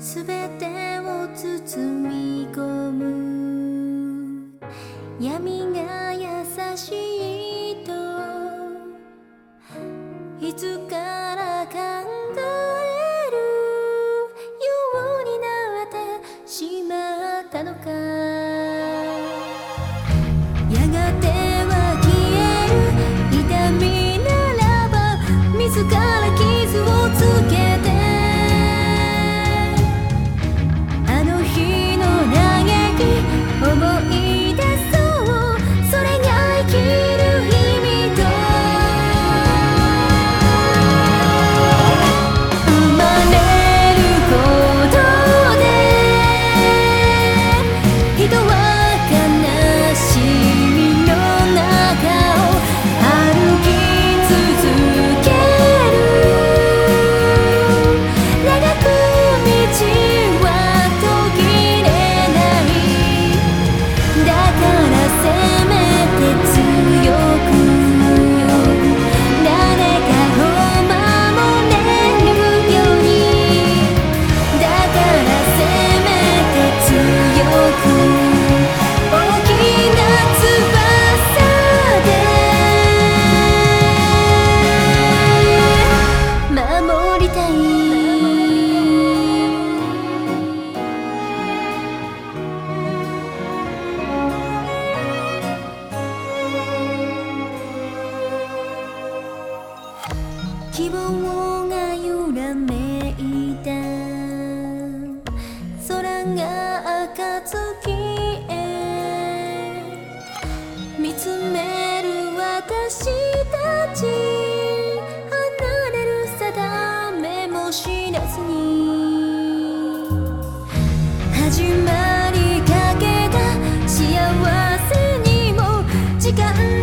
すべてを包み込む。闇が優しいといつから考えるようになってしまったのか。やがては消える痛みならばら希望が揺らめいた。空が暁へ見つめる私たち。離れる定めも知らずに。始まりかけた。幸せにも。時間